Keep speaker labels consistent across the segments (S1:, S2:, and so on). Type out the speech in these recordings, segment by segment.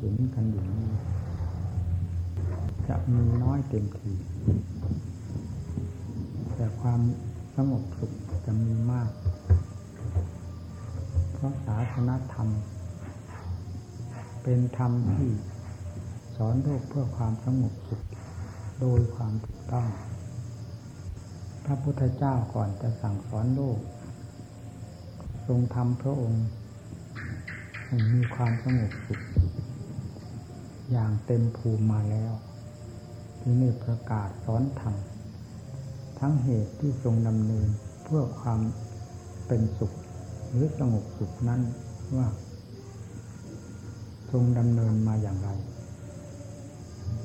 S1: เห็นกันอยู่นี้จะมีน้อยเต็มที แต่ความสงบสุขจะมีมาก เพราะศาสนธรรม เป็นธรรมที่สอนโลกเพื่อความสงบสุขโดยความถูกต้อง พระพุทธเจ้าก่อนจะสั่งสอนโลก ทรงทำพระองค์มีความสงบสุข อย่างเต็มภูมิมาแล้ว ที่นี่ประกาศสอนธรรมทั้งเหตุที่ทรงดำเนินเพื่อความเป็นสุข หรือสงบสุขนั้นว่า ทรงดำเนินมาอย่างไร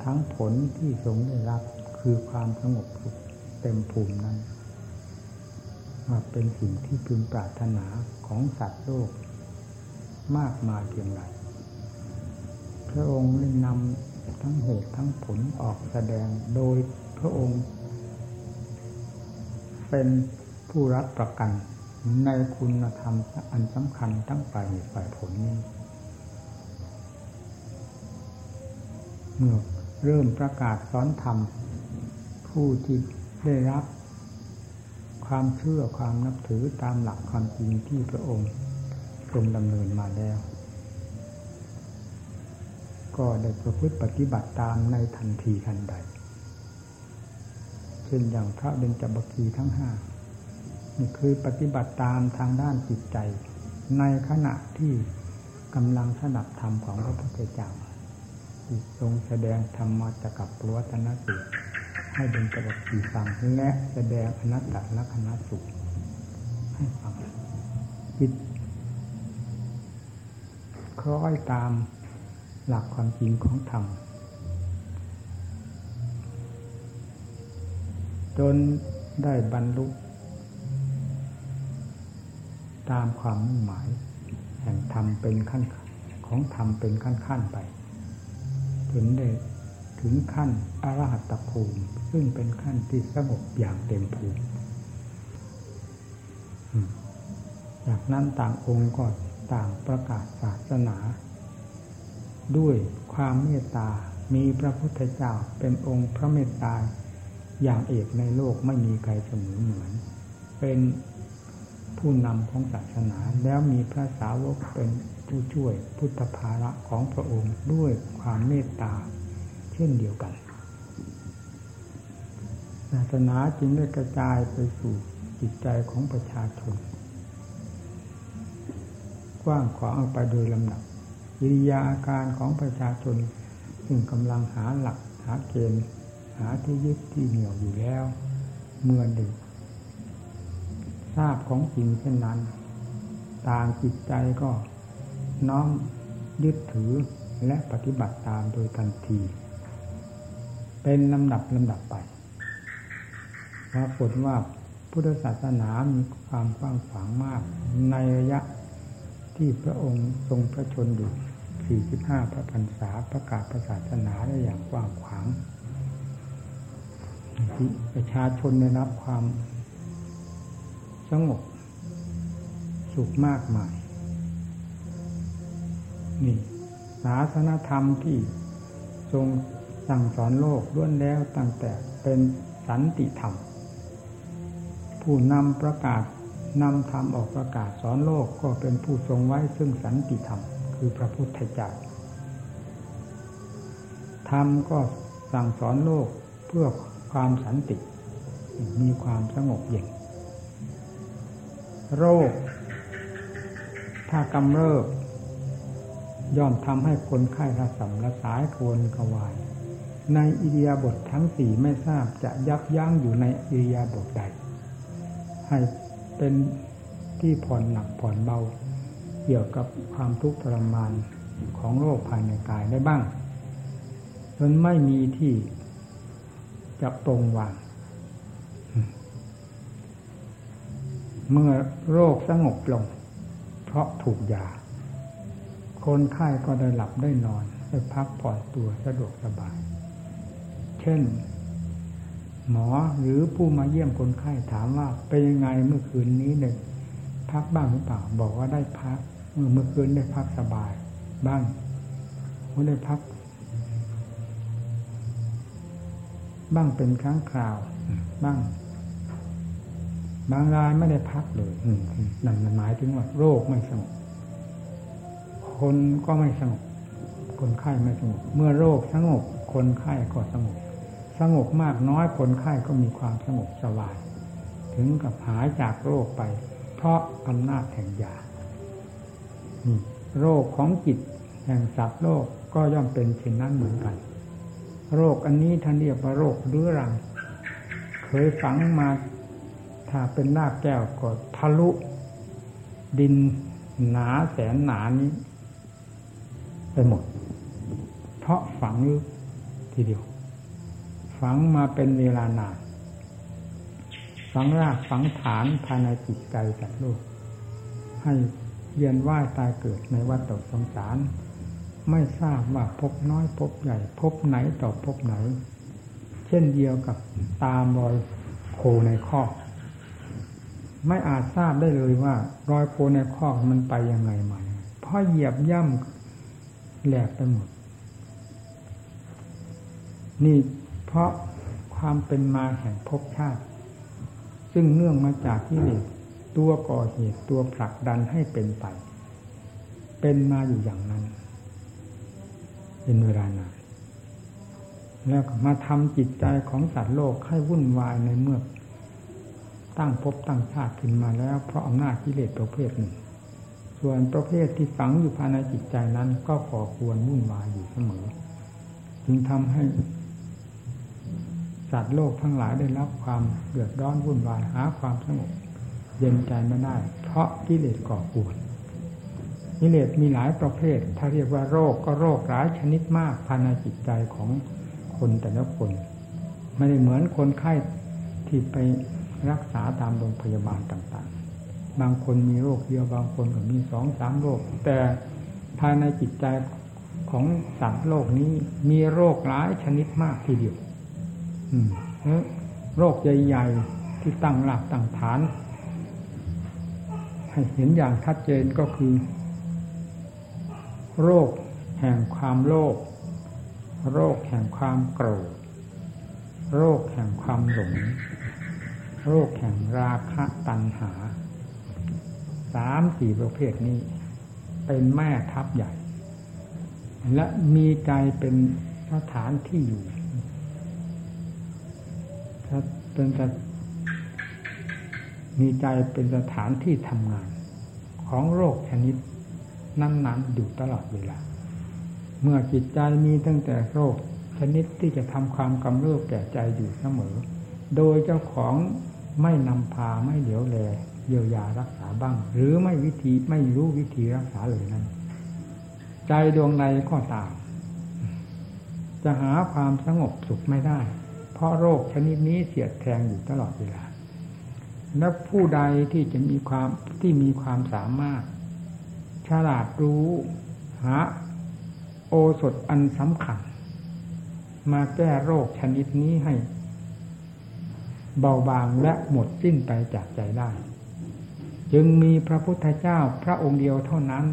S1: ทั้งผลที่ทรงได้รับคือความสงบสุขเต็มภูมินั้นว่าเป็นสิ่งที่พึงปรารถนาของสัตว์โลก มากมายเพียงไร พระองค์ได้นำทั้งเหตุทั้งผลออกแสดงโดยพระองค์ เป็นผู้รับประกันในคุณธรรมอันสำคัญทั้งฝ่ายเหตุฝ่ายผลนี้เมื่อเริ่มประกาศสอนธรรม ผู้ที่ได้รับความเชื่อความนับถือตามหลักความจริงที่พระองค์ทรงดำเนินมาแล้ว ก็ได้ประพฤติปฏิบัติตามในทันทีทันใด เช่นอย่างพระเบญจบัคคีทั้งห้านี่คือปฏิบัติตามทางด้านจิตใจ ในขณะที่กำลังสนับธรรมของพระพุทธเจ้าทรงแสดงธรรมจักรปวัตนสูตรให้เป็นกระสีฟังและแสดงอนัตตลักษณะสุขให้ฟังจิตคล้อยตาม หลักความจริงของธรรม จนได้บรรลุตามความมุ่งหมาย แห่งธรรมเป็นขั้นของธรรมเป็นขั้นขั้นไปจนได้ถึงขั้นอรหัตภูมิ ซึ่งเป็นขั้นที่สงบอย่างเต็มภูมิจากนั้นต่างองค์ก็ต่างประกาศศาสนา ด้วยความเมตตา มีพระพุทธเจ้าเป็นองค์พระเมตตา อย่างเอกในโลกไม่มีใครเสมอเหมือน เป็นผู้นำของศาสนาแล้วมีพระสาวกเป็นผู้ช่วยพุทธภาระของพระองค์ด้วยความเมตตา เช่นเดียวกัน ศาสนาจึงได้กระจายไปสู่จิตใจของประชาชน กว้างขวางออกไปโดยลำดับ วิริยาอาการของประชาชน ซึ่งกำลังหาหลักหาเกณฑ์หาที่ยึดที่เหนี่ยวอยู่แล้ว เมื่อด็กทราบของจริงเช่นนั้น ต่างจิตใจก็น้อมยึดถือและปฏิบัติตามโดยทันที เป็นลำดับลำดับไปปรากฏว่าพุทธศาสนามีความกว้างขวางมากในระยะที่พระองค์ทรงพระชนอยู่ 45พระพรรษาประกาศศาสนาได้อย่างกว้างขวาง ประชาชนได้รับความสงบสุขมากมาย นี่ ศาสนธรรมที่ทรงสั่งสอนโลกล้วนแล้วตั้งแต่เป็นสันติธรรม ผู้นำประกาศนำธรรมออกประกาศสอนโลกก็เป็นผู้ทรงไว้ซึ่งสันติธรรม คือพระพุทธเจ้าธรรมก็สั่งสอนโลกเพื่อความสันติ มีความสงบเย็น โรค ถ้ากำเริบย่อมทำให้คนไข้ระสำระสายควรกวาย ในอิริยาบถททั้งสี่ไม่ทราบจะยับยั้งอยู่ในอิริยาบถใด ให้เป็นที่ผ่อนหนักผ่อนเบา เกี่ยวกับความทุกข์ทรมานของโรคภายในกายได้บ้าง จนไม่มีที่จะตรงวาง เมื่อโรคสงบลง เพราะถูกยา คนไข้ก็ได้หลับได้นอนได้พักผ่อนตัวสะดวกสบาย เช่น หมอหรือผู้มาเยี่ยมคนไข้ถามว่าเป็นยังไงเมื่อคืนนี้เนี่ยพักบ้างหรือเปล่า บอกว่าได้พัก เมื่อเมื่อคืนได้พักสบาย บ้างไม่ได้พัก บ้างเป็นครั้งคราว บ้าง บางรายไม่ได้พักเลยนั่นหมายถึงว่า โรคไม่สงบคนก็ไม่สงบคนไข้ไม่สงบเมื่อโรคสงบคนไข้ก็สงบสงบมากน้อยคนไข้ก็มีความสงบสบาย ถึงกับหายจากโรคไป เพราะอำนาจแห่งยา โรคของจิตแห่งสัตว์โลกก็ย่อมเป็นเช่นนั้นเหมือนกัน โรคอันนี้ท่านเรียกว่าโรคเรื้อรัง เคยฝังมาถ้าเป็นรากแก้วก็ทะลุ ดินหนาแสนหนานี้ ไปหมด เพราะฝังลึกทีเดียว ฝังมาเป็นเวลานานฝังรากฝังฐานภายในจิตใจสัตว์โลกให้ เวียนว่ายตายเกิดในวัฏสงสาร ไม่ทราบว่าพบน้อยพบใหญ่ พบไหนต่อพบไหน เช่นเดียวกับตามรอยโคในข้อไม่อาจทราบได้เลยว่า รอยโคในข้อมันไปยังไงมาเพราะเหยียบย่ำแหลกไปหมด นี่เพราะความเป็นมาแห่งภพชาติ ซึ่งเนื่องมาจากที่เด็ก ตัวก่อเหตุตัวผลักดันให้เป็นไป เป็นมาอยู่อย่างนั้น เป็นเวลานานแล้วมาทำจิตใจของสัตว์โลกให้วุ่นวายในเมื่อ ตั้งภพตั้งชาติขึ้นมาแล้วเพราะอำนาจกิเลสประเภทหนึ่ง ส่วนประเภทที่ฝังอยู่ภายในจิตใจนั้นก็ก่อควรวุ่นวายอยู่เสมอ จึงทำให้สัตว์โลกทั้งหลายได้รับความเดือดร้อนวุ่นวายหาความสงบ เย็นใจไม่ได้ เพราะกิเลสก่อปวดกิเลสมีหลายประเภท ถ้าเรียกว่าโรคก็โรคหลายชนิดมากภายในจิตใจของคนแต่ละคน ไม่ได้เหมือนคนไข้ที่ไปรักษาตามโรงพยาบาลต่างๆ บางคนมีโรคเดียวบางคนก็มีสองสามโรค แต่ภายในจิตใจของสัตว์โลกนี้มีโรคหลายชนิดมากทีเดียวโรคใหญ่ๆที่ตั้งหลักตั้งฐาน ให้เห็นอย่างชัดเจนก็คือ โรคแห่งความโลภโรคแห่งความโกรธโรคแห่งความหลง โรคแห่งราคะตัณหา สามสี่ประเภทนี้ เป็นแม่ทัพใหญ่ และมีใจเป็นสถานที่อยู่เป็น มีใจเป็นสถานที่ทำงาน ของโรคชนิดนั้นๆอยู่ตลอดเวลา เมื่อจิตใจมีตั้งแต่โรคชนิดที่จะทำความกำเริบแก่ใจอยู่เสมอ โดยเจ้าของไม่นำพาไม่เหลียวแลเยียวยารักษาบ้าง หรือไม่วิธีไม่รู้วิธีรักษาเลยนั้น ใจดวงใดก็ตามจะหาความสงบสุขไม่ได้ เพราะโรคชนิดนี้เสียดแทงอยู่ตลอดเวลา และผู้ใดที่จะมีความที่มีความสามารถ ฉลาดรู้หาโอสถอันสำคัญ มาแก้โรคชนิดนี้ให้ เบาบางและหมดสิ้นไปจากใจได้ จึงมีพระพุทธเจ้าพระองค์เดียวเท่านั้น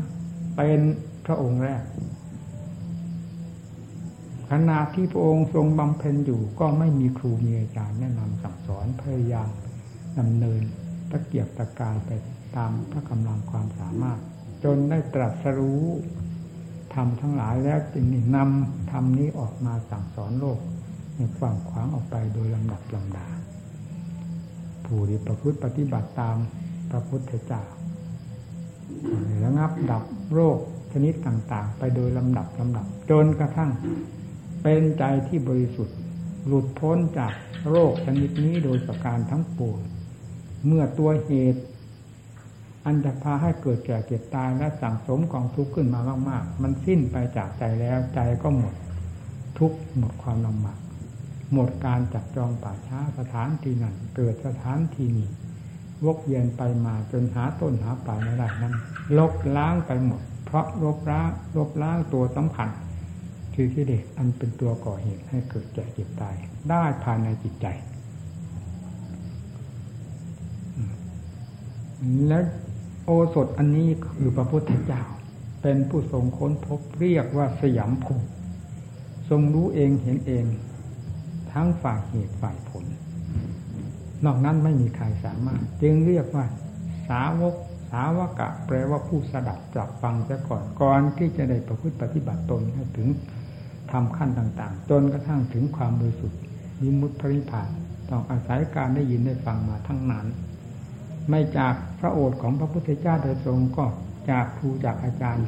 S1: เป็นพระองค์แรกขณะที่พระองค์ทรงบำเพ็ญอยู่ก็ไม่มีครูมีอาจารย์แนะนำสั่งสอนพยายาม ดำเนินตะเกียบตะกายไปตามพระกำลังความสามารถ จนได้ตรัสรู้ทำทั้งหลายแล้วจึงนำทำนี้ออกมาสั่งสอนโลกในฝั่งขวางออกไปโดยลำดับลำดา ผู้ที่ประพฤติปฏิบัติตามพระพุทธเจ้าระงับดับโรคชนิดต่างๆ ไปโดยลำดับลำดับ จนกระทั่งเป็นใจที่บริสุทธิ์ หลุดพ้นจากโรคชนิดนี้โดยประการทั้งปวง เมื่อตัวเหตุ อันจะพาให้เกิดแก่เก็บตายและสั่งสมกองทุกข์ขึ้นมามาก ๆ มันสิ้นไปจากใจแล้วใจก็หมดทุกหมดความลำบากหมดการจับจองป่าช้าสถานที่นั้นเกิดสถานที่นี้วกเวียนไปมาจนหาต้นหาปลายไม่ได้นั้นลบล้างไปหมด เพราะลบล้างลบล้างตัวสำคัญคือที่เด็กอันเป็นตัวก่อเหตุให้เกิดแก่เจ็บตายได้ภายในจิตใจ และโอสถอันนี้คือพระพุทธเจ้า เป็นผู้ทรงค้นพบเรียกว่าสยามภูทรงรู้เองเห็นเอง ทั้งฝ่ายเหตุฝ่ายผล นอกนั้นไม่มีใครสามารถ จึงเรียกว่า สาวกสาวกะ แปลว่าผู้สดับจับฟังซะก่อนก่อนที่จะได้ประพฤติปฏิบัติตนให้ถึงทำขั้นต่าง ๆ จนกระทั่งถึงความบริสุทธิ์ยิมุตพริพานต้องอาศัยการได้ยินได้ฟังมาทั้งนั้น ไม่จากพระโอษฐ์ของพระพุทธเจ้าโดยตรงก็จากครูจากอาจารย์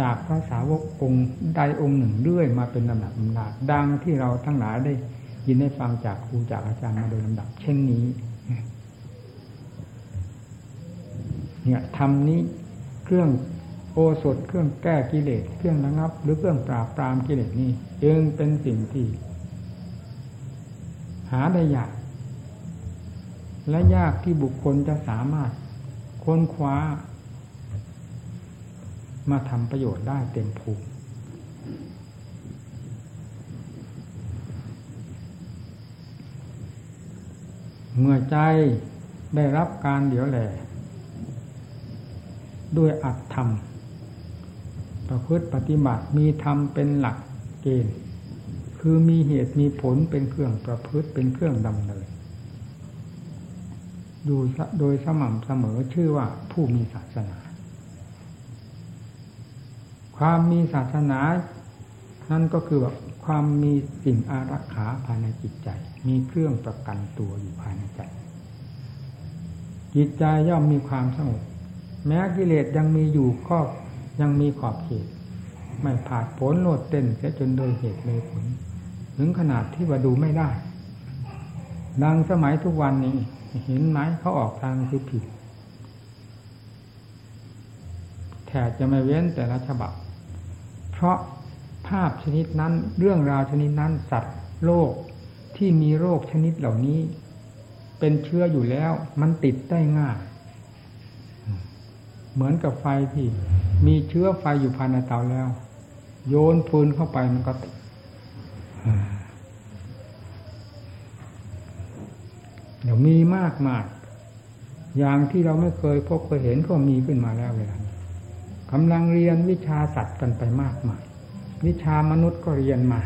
S1: จากพระสาวกองค์ใดองค์หนึ่งเรื่อยมาเป็นลำดับลำดับดังที่เราทั้งหลายได้ยินได้ฟังจากครูจากอาจารย์มาโดยลำดับ เช่นนี้ เนี่ยทำนี้เครื่องโอสถเครื่องแก้กิเลสเครื่องระงับ หรือเครื่องปราบปรามกิเลสนี้จึงเป็นสิ่งที่ หาได้ยาก และยากที่บุคคลจะสามารถค้นคว้า มาทำประโยชน์ได้เต็มภูมิเมื่อใจได้รับการเดี๋ยวแหล่ด้วยอัตธรรม ประพฤติปฏิบัติมีธรรมเป็นหลักเกณฑ์ คือมีเหตุมีผลเป็นเครื่องประพฤติเป็นเครื่องดำเนิน อยู่โดยสม่ำเสมอชื่อว่าผู้มีศาสนา ความมีศาสนา นั่นก็คือว่าความมีสิ่งอารักขาภายในจิตใจ มีเครื่องประกันตัวอยู่ภายในใจ จิตใจย่อมมีความสงบแม้กิเลสยังมีอยู่ก็ยังมีขอบเขตไม่ผาดผลโลดเต้นเสียจนโดยเหตุเลยผล ถึงขนาดที่ว่าดูไม่ได้ ดังสมัยทุกวันนี้ เห็นไหมเขาออกทางคือผิด แถจะไม่เว้นแต่ละฉบับ เพราะภาพชนิดนั้น เรื่องราวชนิดนั้น สัตว์โลกที่มีโรคชนิดเหล่านี้ เป็นเชื้ออยู่แล้ว มันติดได้ง่าย เหมือนกับไฟที่มีเชื้อไฟอยู่ภายในเตาแล้ว โยนฟืนเข้าไปมันก็ติด เดี๋ยวมีมากมากอย่างที่เราไม่เคยพบเคยเห็นก็มีขึ้นมาแล้วเวลากำลังเรียนวิชาสัตว์กันไปมากมาย วิชามนุษย์ก็เรียนมา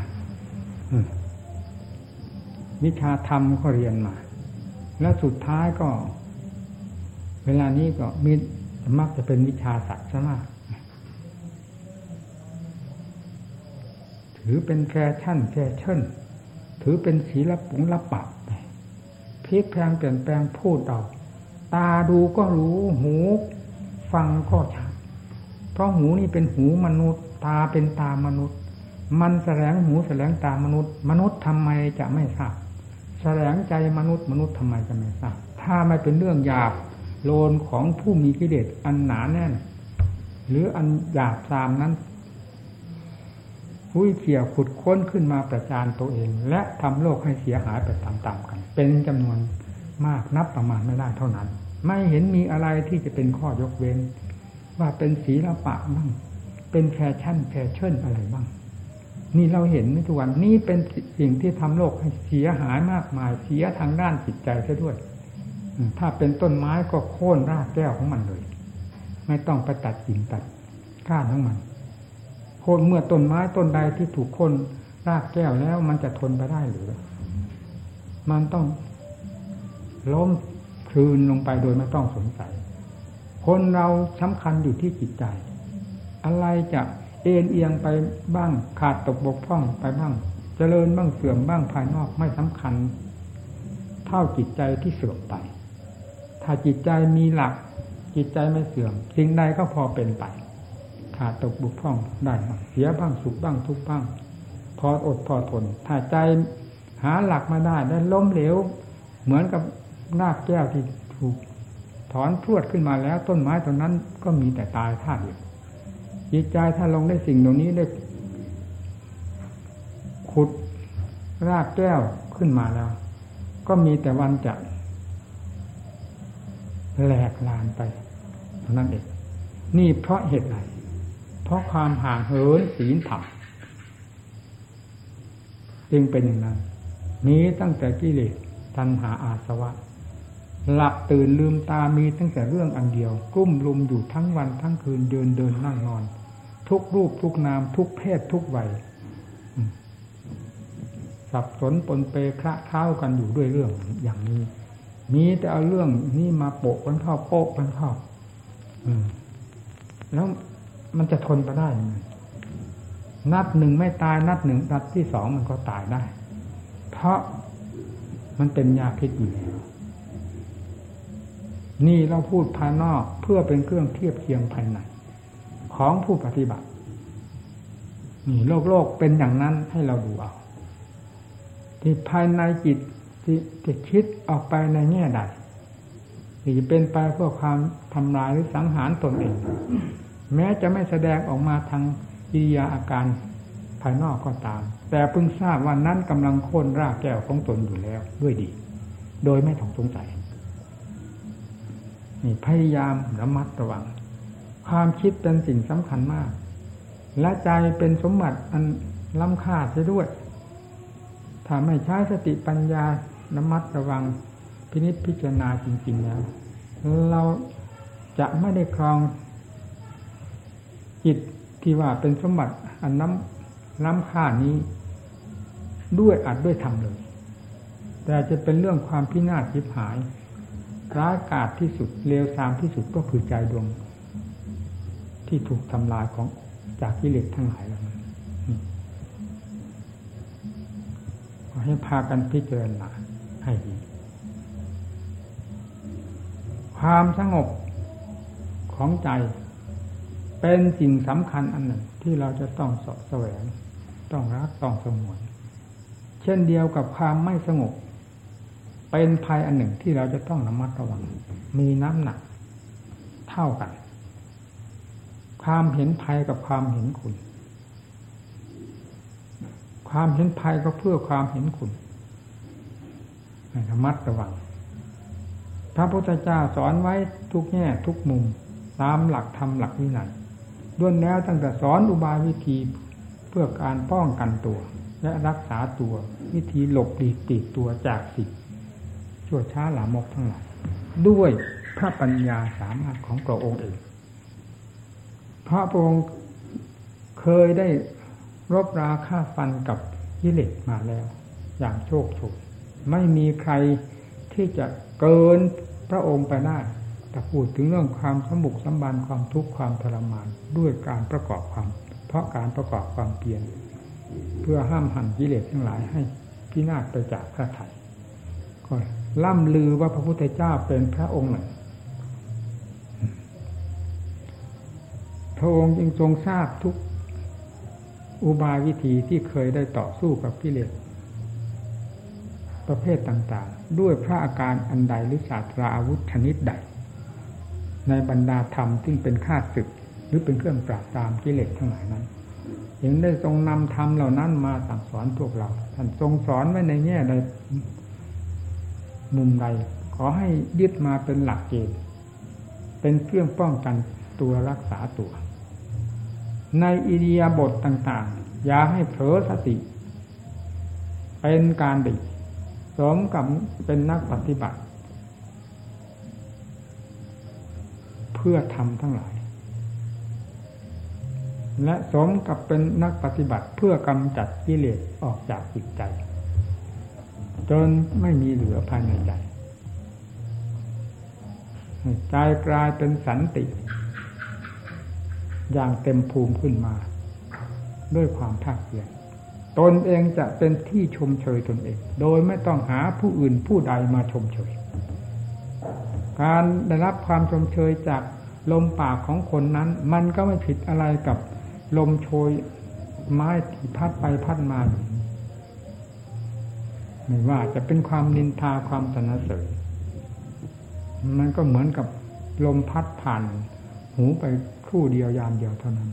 S1: วิชาธรรมก็เรียนมา และสุดท้ายก็ เวลานี้ก็มีมักจะเป็นวิชาสัตว์ซะมากถือเป็นแฟชั่นแฟชั่น ถือเป็นศีลปุงละปับพ ลิกแพงเปลี่ยนแปลงพูดเอาตาดูก็รู้หูฟังก็ชัดเพราะหูนี่เป็นหูมนุษย์ ตาเป็นตามนุษย์ มันแสลงหูแสลงตามนุษย์ มนุษย์ทำไมจะไม่ทราบแสลงใจมนุษย์มนุษย์ทำไมจะไม่ทราบถ้าไม่เป็นเรื่องหยาบโลนของผู้มีกิเลสอันหนาแน่น หรืออันหยาบซามนั้นวุ้ยเขี่ยขุดค้นขึ้นมาประจานตัวเอง และทำโลกให้เสียหายไปตามๆกัน เป็นจำนวนมากนับประมาณไม่ได้เท่านั้น ไม่เห็นมีอะไรที่จะเป็นข้อยกเว้น ว่าเป็นศีลปะบ้างเป็นแฟชั่นแฟชั่นอะไรบ้าง นี่เราเห็นในทุกวันนี่เป็นสิ่งที่ทำโลกให้เสียหายมากมายเสียทางด้านจิตใจซะด้วย ถ้าเป็นต้นไม้ก็โค่นรากแก้วของมันเลย ไม่ต้องไปตัดกิ่งตัดก้านของมันโค่นเมื่อต้นไม้ต้นใดที่ถูกโค่นรากแก้วแล้วมันจะทนไปได้หรือ มันต้องล้มคลืนลงไปโดยไม่ต้องสงสัย คนเราสำคัญอยู่ที่จิตใจ อะไรจะเอ็นเอียงไปบ้างขาดตกบกพร่องไปบ้าง เจริญบ้างเสื่อมบ้างภายนอกไม่สำคัญ เท่าจิตใจที่เสื่อมไป ถ้าจิตใจมีหลัก จิตใจไม่เสื่อมสิ่งใดก็พอเป็นไป ขาดตกบกพร่องได้บ้างเสียบ้างสุขบ้างทุกบ้าง พออดพอทนถ้าใจ หาหลักมาได้ได้ล้มเหลว เหมือนกับรากแก้วที่ถูกถอนพรวดขึ้นมาแล้ว ต้นไม้ต้นนั้นก็มีแต่ตายท่าเดียวจิตใจถ้าลงได้สิ่งตรงนี้ได้ขุดรากแก้วขึ้นมาแล้ว ก็มีแต่วันจะแหลกลานไปเท่านั้นเองนี่เพราะเหตุไรเพราะความห่างเหินศีลธรรมจึงเป็นอย่างนั้น มีตั้งแต่กิเลสตัณหาอาสวะ หลับตื่นลืมตามีตั้งแต่เรื่องอันเดียวกุ้มลุมอยู่ทั้งวันทั้งคืนเดินเดินนั่งนอน ทุกรูปทุกนามทุกเพศทุกวัยสับสนปนเปคระเข้ากันอยู่ด้วยเรื่องอย่างนี้ มีแต่เอาเรื่องนี้มาโปะกันเข้าโปะกันเข้าแล้วมันจะทนไปได้ยังไงนัดหนึ่งไม่ตายนัดหนึ่งนัดที่สองมันก็ตายได้ เพราะมันเป็นยาพิษอยู่แล้วนี่เราพูดภายนอกเพื่อเป็นเครื่องเทียบเคียงภายในของผู้ปฏิบัติ นี่โลกโลกเป็นอย่างนั้นให้เราดูเอา ที่ภายในจิตที่จะคิดออกไปในแง่ใดที่จะเป็นไปเพื่อความทำลายหรือสังหารตนเอง แม้จะไม่แสดงออกมาทางกิริยาอาการ ภายนอกก็ตาม แต่เพิ่งทราบว่านั้นกำลังโค่นรากแก้วของตนอยู่แล้วด้วยดี โดยไม่ต้องสงสัยนี่พยายามระมัดระวัง ความคิดเป็นสิ่งสำคัญมาก และใจเป็นสมบัติอันล้ำค่าเสียด้วย ถ้าไม่ใช้สติปัญญาระมัดระวัง พินิจพิจารณาจริงๆแล้วเราจะไม่ได้ครองจิตที่ว่าเป็นสมบัติอันน้ำ ล้ำค่านี้ ด้วยอัดด้วยทำเลย แต่จะเป็นเรื่องความพินาศยิบหายร้ายกาจที่สุดเลวทรามที่สุดก็คือใจดวง ที่ถูกทำลายของจากกิเลสทั้งหลายแล้วนั้นขอให้พากันพิจารณาให้ดี ความสงบของใจเป็นสิ่งสำคัญอันหนึ่งที่เราจะต้องสะแสวง ต้องรักต้องสมวนเช่นเดียวกับความไม่สงบ เป็นภัยอันหนึ่งที่เราจะต้องระมัดระวัง มีน้ำหนัก เท่ากัน ความเห็นภัยกับความเห็นคุณ ความเห็นภัยก็เพื่อความเห็นคุณระมัดระวัง พระพุทธเจ้าสอนไว้ทุกแง่ทุกมุม ตามหลักธรรมหลักวินัยด้วนแล้วตั้งแต่สอนอุบายวิธี เพื่อการป้องกันตัว และรักษาตัววิธีหลบหลีกติดตัวจากสิ่งชั่วช้าหลามกทั้งหลายด้วยพระปัญญาสามารถของพระองค์เองพระองค์เคยได้รบราฆ่าฟันกับยิเลสมาแล้ว อย่างโชคโชนไม่มีใครที่จะเกินพระองค์ไปได้แต่พูดถึงเรื่องความสมบุกสมบันความทุกข์ความทรมานด้วยการประกอบความ เพราะการประกอบความเปลี่ยนเพื่อห้ามหันกิเลสทั้งหลายให้พินาศไปจากพระไถ่ก็ล่ำลือว่าพระพุทธเจ้าเป็นพระองค์หนึ่งพระองค์จึงทรงทราบทุกอุบายวิธีที่เคยได้ต่อสู้กับกิเลสประเภทต่างๆ ด้วยพระอาการอันใดหรือศาสตราอาวุธชนิดใด ในบรรดาธรรมซึ่งเป็นข้าศึก หรือเป็นเครื่องปราบตามกิเลสทั้งหลายนั้นยังได้ทรงนำธรรมเหล่านั้นมาสั่งสอนพวกเรา ท่านทรงสอนไว้ในแง่ใดมุมใด ขอให้ยึดมาเป็นหลักเกณฑ์เป็นเครื่องป้องกันตัวรักษาตัว ในอิเดียบทต่าง ๆ อย่าให้เผลอสติ เป็นการดีสมกับเป็นนักปฏิบัติ เพื่อทำทั้งหลาย และสมกับเป็นนักปฏิบัติเพื่อกำจัดกิเลสออกจากจิตใจ จนไม่มีเหลือภายในใจใจกลายเป็นสันติ อย่างเต็มภูมิขึ้นมา ด้วยความภาคเพียรตนเองจะเป็นที่ชมเชยตนเอง โดยไม่ต้องหาผู้อื่นผู้ใดมาชมเชย การได้รับความชมเชยจากลมปากของคนนั้น มันก็ไม่ผิดอะไรกับ ลมโชยไม้ที่พัดไปพัดมาไม่ว่าจะเป็นความนินทาความสนเสริญมันก็เหมือนกับลมพัดผ่าน หูไปครู่เดียวยามเดียวเท่านั้น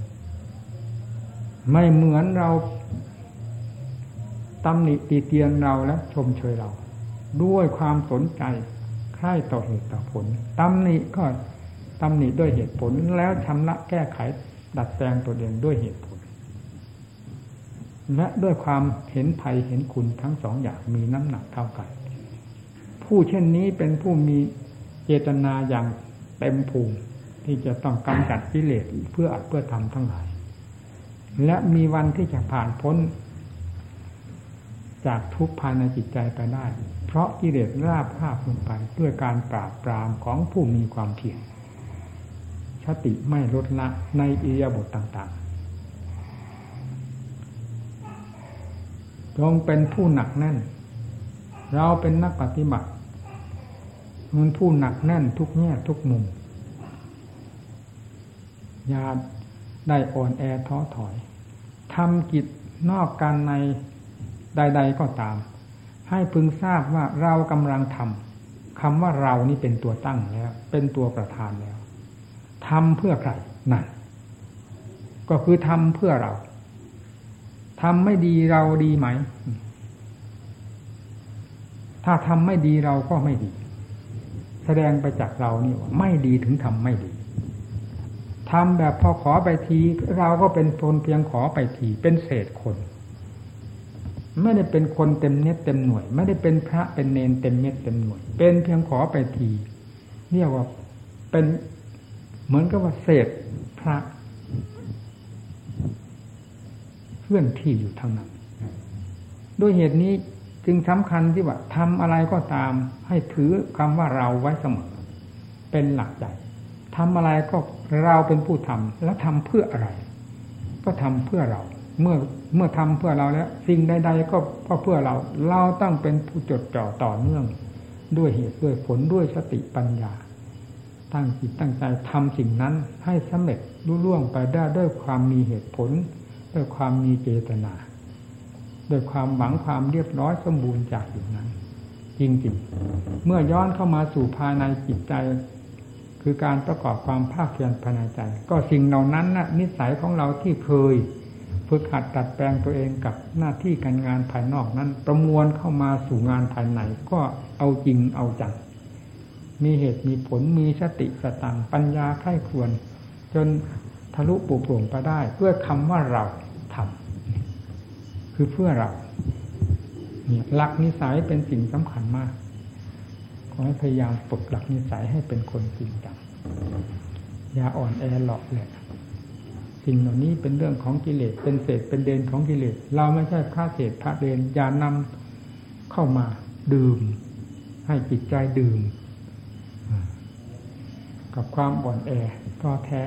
S1: ไม่เหมือนเราตำหนิตีเตียนเราและชมเชยเรา ด้วยความสนใจใคร่ต่อเหตุต่อผลตำหนิก็ตำหนิด้วยเหตุผลแล้วชำระแก้ไข ดัดแปลงตัวเองด้วยเหตุผล และด้วยความเห็นภัยเห็นคุณทั้งสองอย่างมีน้ำหนักเท่ากัน ผู้เช่นนี้เป็นผู้มีเจตนาอย่างเต็มภูมิที่จะต้องกำจัดกิเลสเพื่ออัดเพื่อทำทั้งหลาย และมีวันที่จะผ่านพ้น จากทุกภายในจิตใจไปได้ เพราะกิเลสราบคาบลงไปด้วยการปราบปรามของผู้มีความเพียร สติไม่ลดละในอิริยาบถต่างๆจงเป็นผู้หนักแน่น เราเป็นนักปฏิบัติมันผู้หนักแน่นทุกแง่ทุกมุมอย่าได้อ่อนแอท้อถอยทำกิจนอกการในใด ๆก็ตาม ให้พึงทราบว่าเรากำลังทำคำว่าเรานี่เป็นตัวตั้งแล้ว เป็นตัวประธานแล้ว ทำเพื่อใครนั่นก็คือทำเพื่อเราทำไม่ดีเราดีไหม ถ้าทำไม่ดีเราก็ไม่ดี แสดงไปจากเรานี่ว่าไม่ดีถึงทำไม่ดีทำแบบพอขอไปที เราก็เป็นคนเพียงขอไปที เป็นเศษคน ไม่ได้เป็นคนเต็มเน็ตเต็มหน่วย ไม่ได้เป็นพระเป็นเนนเต็มเน็ตเต็มหน่วย เป็นเพียงขอไปทีเรียกว่าเป็น เหมือนกับว่าเศษพระเคลื่อนที่อยู่ทางนั้น ด้วยเหตุนี้จึงสำคัญที่ว่าทำอะไรก็ตามให้ถือคำว่าเราไว้เสมอ เป็นหลักใจทำอะไรก็เราเป็นผู้ทำแล้วทำเพื่ออะไร ก็ทำเพื่อเรา เมื่อเมื่อทำเพื่อเราแล้ว สิ่งใดๆก็เพื่อเรา เราต้องเป็นผู้จดจ่อต่อเนื่อง ด้วยเหตุด้วยผลด้วยสติปัญญา ตั้งจิตตั้งใจทำสิ่งนั้นให้สำเร็จรุ่ล่วงไปได้ด้วยความมีเหตุผล ด้วยความมีเจตนา ด้วยความหวังความเรียบร้อยสมบูรณ์จากอย่างนั้น จริงๆ เมื่อย้อนเข้ามาสู่ภายในจิตใจ คือการประกอบความภาคเพียรภายในใจ ก็สิ่งเหล่านั้นนะนิสัยของเราที่เคยฝึกหัดตัดแปลงตัวเองกับหน้าที่การงานภายนอกนั้น ประมวลเข้ามาสู่งานภายในก็เอาจริงเอาจัง มีเหตุมีผลมีสติสตังปัญญาไข้ควร จนทะลุปุโปร่งไปได้ เพื่อคำว่าเราทำคือเพื่อเราเนี่ยหลักนิสัยเป็นสิ่งสำคัญมากขอให้พยายามปลดหลักนิสัยให้เป็นคนจริงจังอย่าอ่อนแอหลอกแหละสิ่งเหล่านี้เป็นเรื่องของกิเลสเป็นเศษเป็นเดนของกิเลส เราไม่ใช่พระเศษพระเดนอย่านำเข้ามาดื่ม ให้จิตใจดื่ม กับความอ่อนแอท้อแท้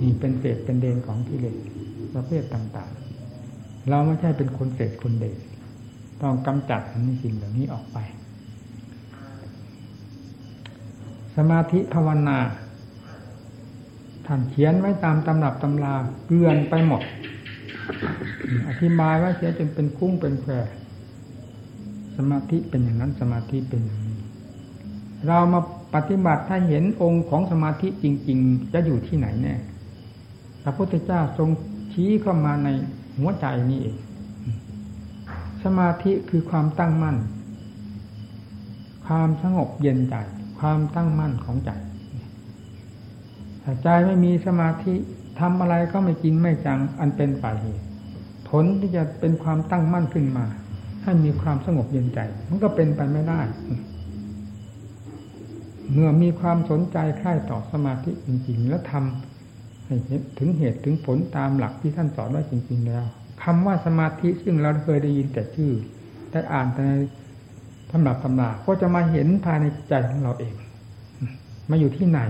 S1: นี่เป็นเศษเป็นเดนของกิเลสประเภทต่างๆ เราไม่ใช่เป็นคนเศษคนเดนต้องกำจัดสิ่งเหล่านี้ออกไป สมาธิภาวนาท่านเขียนไว้ตามตำรับตำราเกลื่อนไปหมด อธิบายว่าเสียจนเป็นคุ้งเป็นแควสมาธิเป็นอย่างนั้นสมาธิเป็นอย่างนี้เรามา ปฏิบัติถ้าเห็นองค์ของสมาธิจริง ๆ จะอยู่ที่ไหนแน่พระพุทธเจ้าทรงชี้เข้ามาในหัวใจนี่เองสมาธิคือความตั้งมั่น ความสงบเย็นใจ ความตั้งมั่นของใจถ้าใจไม่มีสมาธิทำอะไรก็ไม่จริงไม่จังอันเป็นฝ่ายเหตุผลที่จะเป็นความตั้งมั่นขึ้นมา ให้มีความสงบเย็นใจ มันก็เป็นไปไม่ได้ เมื่อมีความสนใจใคร่ต่อสมาธิจริง ๆ แล้วทำให้ถึงเหตุถึงผลตามหลักที่ท่านสอนไว้จริง ๆ แล้วคำว่าสมาธิซึ่งเราเคยได้ยินแต่ชื่อได้อ่านแต่ตำรับตำราก็จะมาเห็นภายในใจของเราเอง มาอยู่ที่ไหน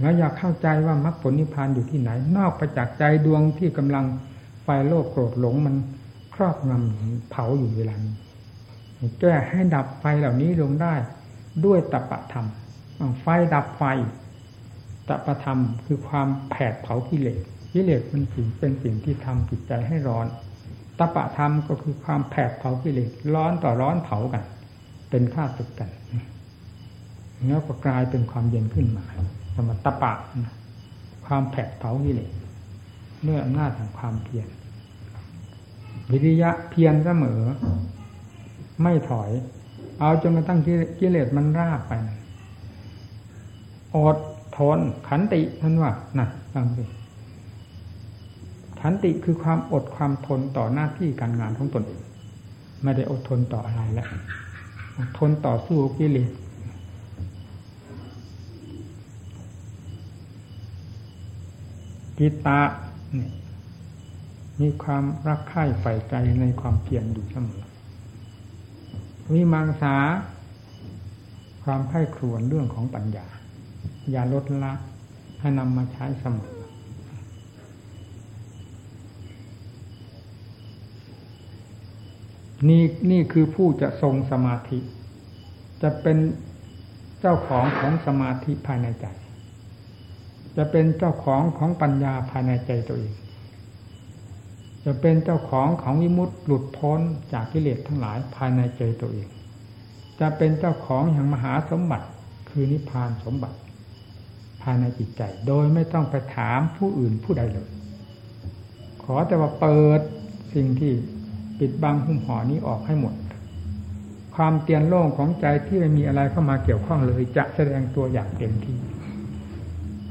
S1: แล้วอยากเข้าใจว่ามรรคผลนิพพานอยู่ที่ไหน นอกไปจากใจดวงที่กำลังไฟโลภโกรธหลงมันครอบงำเผาอยู่เวลานี้แก้ให้ดับไฟเหล่านี้ลงได้ ด้วยตปะธรรมไฟดับไฟตปะธรรมคือความแผดเผากิเลสกิเลสมันสิ่งเป็นสิ่งที่ทำจิตใจให้ร้อนตปะธรรมก็คือความแผดเผากิเลสร้อนต่อร้อนเผากัน เป็นข้าศึกกันแล้วก็กลายเป็นความเย็นขึ้นมาสมตปะความแผดเผากิเลสเมื่ออำนาจแห่งความเพียรวิริยะเพียรเสมอ ไม่ถอย เอาจนกระทั่งกิเลสมันราบไปอดทนขันติท่านว่าน่ะฟังสิขันติคือความอดความทนต่อหน้าที่การงานของตนเองไม่ได้อดทนต่ออะไรแล้วอดทนต่อสู้กิเลสกิตามีความรักใคร่ใฝ่ใจในความเพียรอยู่เสมอ วิมังสา ความไข้ครวญเรื่องของปัญญา อย่าลดละให้นำมาใช้เสมอนี่นี่คือผู้จะทรงสมาธิ จะเป็นเจ้าของของสมาธิภายในใจ จะเป็นเจ้าของของปัญญาภายในใจตัวเอง จะเป็นเจ้าของของวิมุตติหลุดพ้นจากกิเลสทั้งหลายภายในใจตัวเอง จะเป็นเจ้าของแห่งมหาสมบัติคือนิพพานสมบัติ ภายในจิตใจ โดยไม่ต้องไปถามผู้อื่นผู้ใดเลย ขอแต่ว่าเปิดสิ่งที่ปิดบังหุ้มห่อนี้ออกให้หมด ความเตียนโล่งของใจที่ไม่มีอะไรเข้ามาเกี่ยวข้องเลย จะแสดงตัวอย่างเต็มที่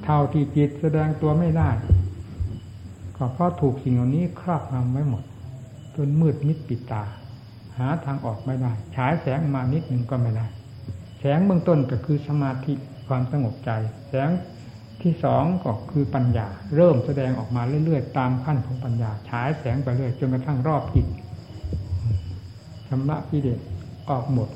S1: เท่าที่จิตแสดงตัวไม่ได้ ก็เพราะถูกสิ่งเหล่านี้ครอบงำไว้หมดจนมืดมิดปิดตา หาทางออกไม่ได้ ฉายแสงมานิดหนึ่งก็ไม่ได้ แสงเบื้องต้นก็คือสมาธิความสงบใจ แสงที่สองก็คือปัญญา เริ่มแสดงออกมาเรื่อยๆ ตามขั้นของปัญญา ฉายแสงไปเรื่อยจนกระทั่งรอบจิตชำระกิเลสออกหมด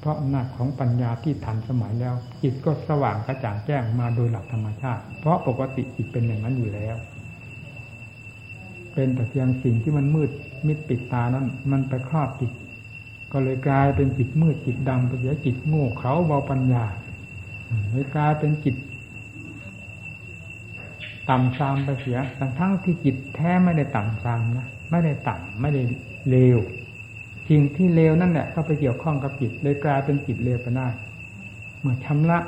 S1: เพราะอำนาจของปัญญาที่ทันสมัยแล้วจิตก็สว่างกระจ่างแจ้งมาโดยหลักธรรมชาติ เพราะปกติจิตเป็นอย่างนั้นอยู่แล้ว เป็นแต่เพียงสิ่งที่มันมืดมิดปิดตานั้น มันไปครอบจิต ก็เลยกลายเป็นจิตมืดจิตดำไปเสียจิตโง่เขาเบาปัญญาเลยกลายเป็นจิตต่ำซามไปเสียทั้งทั้งที่จิตแท้ไม่ได้ต่ำซามนะไม่ได้ต่ำไม่ได้เลวสิ่งที่เลวนั่นแหละก็ไปเกี่ยวข้องกับจิตเลยกลายเป็นจิตเลวไปได้เมื่อชำระ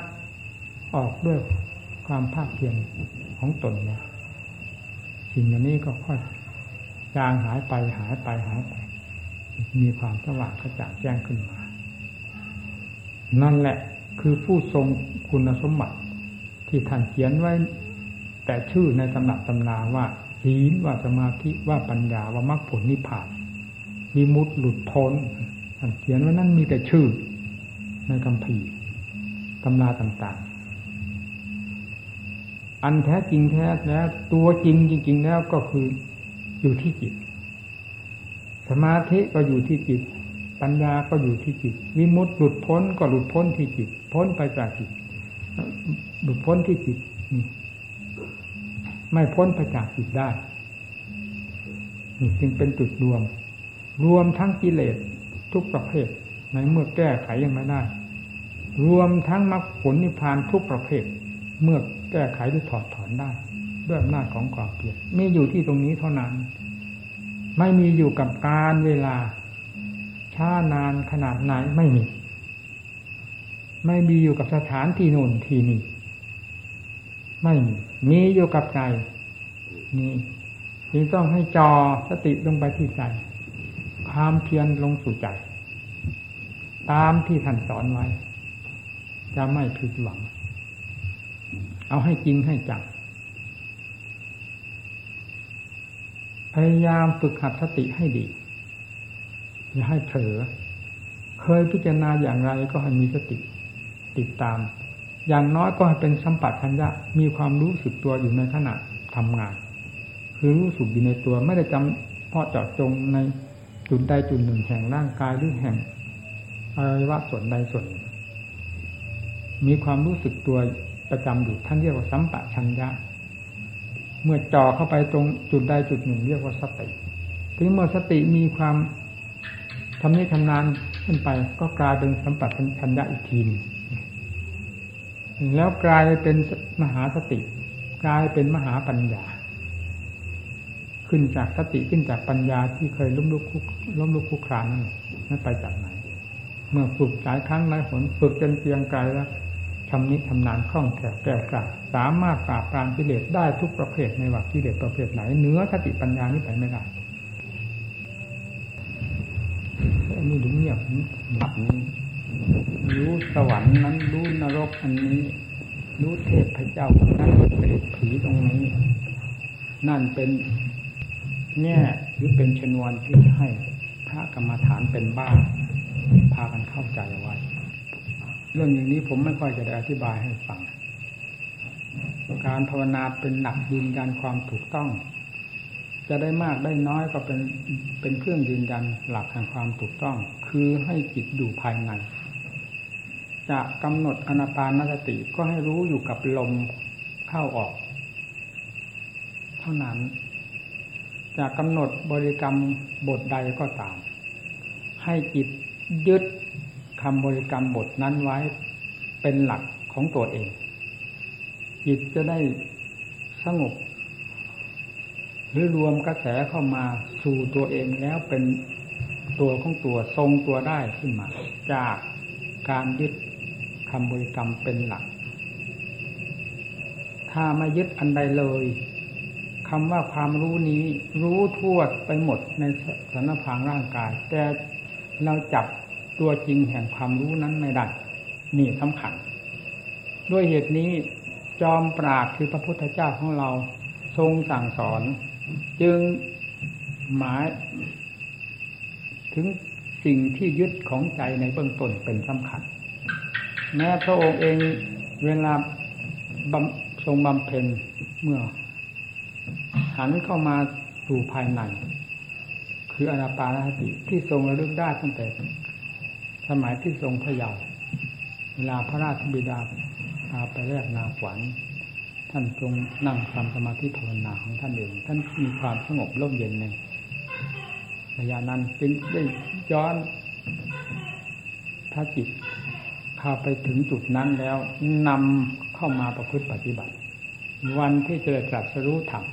S1: ออกด้วยความภาคเพียรของตนเนี่ยสิ่งนี้ก็ค่อย จางหายไปหายไปหายไป มีความสว่างกระจ่างแจ้งขึ้นมา นั่นแหละคือผู้ทรงคุณสมบัติที่ท่านเขียนไว้ แต่ชื่อในตำหนักตำนาว่าศีลว่าสมาธิว่าปัญญาว่ามรรคผลนิพพานมีมุดหลุดพ้นท่านเขียนว่านั่นมีแต่ชื่อในคำพีตำนาต่างๆ อันแท้จริงแท้แล้วตัวจริงจริง ๆ แล้วก็คือ อยู่ที่จิต สมาธิก็อยู่ที่จิต ปัญญาก็อยู่ที่จิต วิมุตติหลุดพ้นก็หลุดพ้นที่จิต พ้นไปจากจิต หลุดพ้นที่จิต ไม่พ้นไปจากจิตได้นี่จึงเป็นจุดรวม รวมทั้งกิเลสทุกประเภท ในเมื่อแก้ไขยังไม่ได้ รวมทั้งมรรคผลนิพพานทุกประเภท เมื่อแก้ไขหรือถอดถอนได้ ด้วยอำนาจของความเพียรมีอยู่ที่ตรงนี้เท่านั้น ไม่มีอยู่กับการเวลา ช้านานขนาดไหนไม่มี ไม่มีอยู่กับสถานที่โน่นที่นี่ไม่มีมีอยู่กับใจนี่จึงต้องให้จอสติลงไปที่ใจ ความเพียรลงสู่ใจ ตามที่ท่านสอนไว้ จะไม่ผิดหวัง เอาให้จริงให้จัง พยายามฝึกหัดสติให้ดี อย่าให้เผลอเคยพิจารณาอย่างไรก็ให้มีสติ ติดตาม อย่างน้อยก็ให้เป็นสัมปัชัญญะมีความรู้สึกตัวอยู่ในขณะทำงาน คือรู้สึกอยู่ในตัวไม่ได้จำเพาะเจาะจงในจุดใดจุดหนึ่งแห่งร่างกายหรือแห่งอวัยวะส่วนใดส่วนมีความรู้สึกตัวประจำอยู่ท่านเรียกว่าสัมปชัญญะ เมื่อจ่อเข้าไปตรงจุดใดจุดหนึ่งเรียกว่าสติทีเมื่อสติมีความทำนี้ทำนานขึ้นไป ก็กลายเป็นสัมปัตชัญญะอีกทีนแล้วกลายเป็นมหาสติ กลายเป็นมหาปัญญา ขึ้นจากสติขึ้นจากปัญญาที่เคยล้มลุกคุกล้มลุกคุกครานนั่นนั่นไปจากไหน เมื่อฝึกหลายครั้งหลายหนฝึกจนเพียงกายแล้ว ชำนิชำนาญคล่องแคล่วแก้กล้าสามารถปราบปรามกิเลสได้ทุกประเภทในว่ากิเลสประเภทไหนเนื้อสติปัญญานี้ไปไม่ได้อันนี้ดูเงียบแบบนี้รู้สวรรค์นั้นรู้นรกอันนี้ รู้เทพพระเจ้านั้นเป็นผีตรงนี้ นั่นเป็นแง่หรือเป็นชนวนที่ให้พระกรรมฐานเป็นบ้านพากันเข้าใจไว้ รื่องอย่างนี้ผมไม่ค่อยจะได้อธิบายให้ฟัง การภาวนาเป็นหลักยืนยันความถูกต้อง จะได้มากได้น้อยก็เป็นเป็นเครื่องยืนยันหลักแห่งความถูกต้อง คือให้จิตอยู่ภายใน จะกำหนดอนาปานสติก็ให้รู้อยู่กับลมเข้าออก เท่านั้น จะกำหนดบริกรรมบทใดก็ตาม ให้จิตยึด คำบริกรรมบทนั้นไว้เป็นหลักของตัวเอง จิตจะได้สงบ หรือรวมกระแสเข้ามาสู่ตัวเองแล้วเป็นตัวของตัวทรงตัวได้ขึ้นมา จากการยึดคำบริกรรมเป็นหลัก ถ้าไม่ยึดอันใดเลยคำว่าความรู้นี้รู้ทั่วไปหมดในสารพางร่างกาย แต่เราจับ ตัวจริงแห่งความรู้นั้นไม่ได้นี่สำคัญ ด้วยเหตุนี้จอมปราดคือพระพุทธเจ้าของเราทรงสั่งสอน จึงหมาย ถึงสิ่งที่ยึดของใจในเบื้องต้นเป็นสำคัญ แม้พระองค์เองเวลาทรงบำเพ็ญเมื่อ หันเข้ามาสู่ภายใน คืออนาปานสติที่ทรงระลึกได้ตั้งแต่ สมัยที่ทรงพระเยาว์เวลาพระราชบิดาพาไปแรกนาขวัญ ท่านทรงนั่งทำสมาธิภาวนาของท่านเอง ท่านมีความสงบร่มเย็นในระยะนั้นจึงได้ย้อนถ้าจิตพาไปถึงจุดนั้นแล้วนำเข้ามาประพฤติปฏิบัติ วันที่จะตรัสรู้ธรรม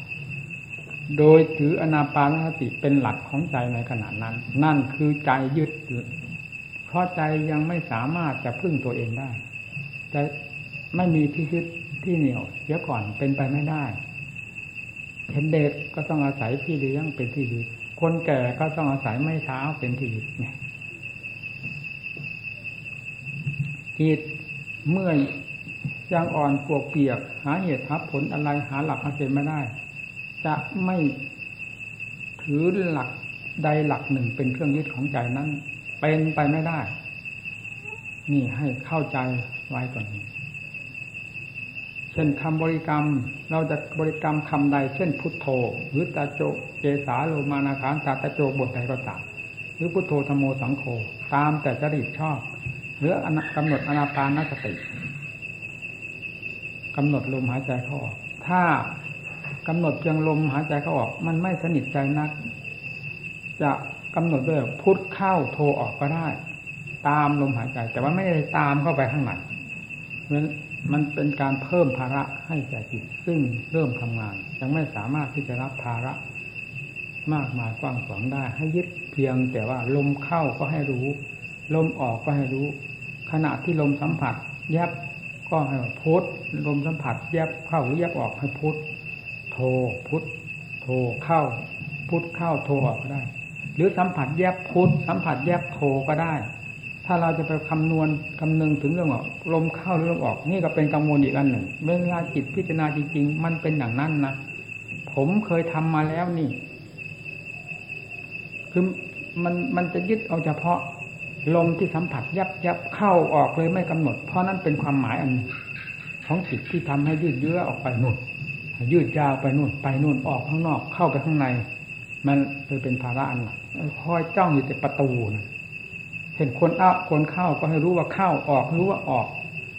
S1: โดยถืออนาปานสติเป็นหลักของใจในขณะนั้น นั่นคือใจยึด เพราะใจยังไม่สามารถจะพึ่งตัวเองได้จะไม่มีที่ยึดที่เหนียวเดี๋ยก่อนเป็นไปไม่ได้เห็นเด็กก็ต้องอาศัยพี่เลี้ยงเป็นที่ยึดคนแก่ก็ต้องอาศัยไม่เท้าเป็นที่ยึดเนี่ยจิตเมื่อยังอ่อนปวกเปียก หาเหตุหาผลอะไรหาหลักหาเกณฑ์ไม่ได้ จะไม่ถือหลักใดหลักหนึ่งเป็นเครื่องยึดของใจนั้น เป็นไปไม่ได้ นี่ให้เข้าใจไว้ก่อนนี้เช่นคำบริกรรม เราจะบริกรรมคำใด เช่นพุทโธหรือตาโจเจสาโลมานาคานตาตาโจบทใดก็ตามหรือพุทโธธโมสังโฆตามแต่จริตชอบ หรือกำหนดอนาปานสติกำหนดลมหายใจเข้าออก ถ้ากำหนดเพียงลมหายใจเข้าออก มันไม่สนิทใจนัก จะ กำหนดด้วยพุทเข้าโทออกก็ได้ ตามลมหายใจ แต่ว่าไม่ได้ตามเข้าไปข้างในมันเป็นการเพิ่มภาระให้แก่จิตซึ่งเริ่มทำงาน ยังไม่สามารถที่จะรับภาระ มากมายกว้างขวางได้ ให้ยึดเพียง แต่ว่าลมเข้าก็ให้รู้ ลมออกก็ให้รู้ ขณะที่ลมสัมผัส แยบก็ให้พุทลมสัมผัส แยบเข้าหรือแยบออกให้พุทโทพุทโทเข้า พุทเข้าโทออกก็ได้ หรือสัมผัสแยบพุทสัมผัสแยบโทก็ได้ ถ้าเราจะไปคำนวณคำนึงถึงเรื่องออกลมเข้าหรือลมออก นี่ก็เป็นกังวลอีกอันหนึ่งเวลาจิตพิจารณาจริง ๆ มันเป็นอย่างนั้นนะผมเคยทำมาแล้วนี่ คือมันมันจะยึดเอาเฉพาะลมที่สัมผัสยับยับเข้าออกเลยไม่กำหนด เพราะนั้นเป็นความหมายอันของจิตที่ทำให้ยืดเยื้อออกไปนู่นยืดยาวไปนู่นไปนู่นออกข้างนอกเข้าไปข้างใน มันเลยเป็นภาระอันหนัก คอยจ้องอยู่แต่ประตูนะเห็นคนเอาคนเข้าก็ให้รู้ว่าเข้าออกรู้ว่าออก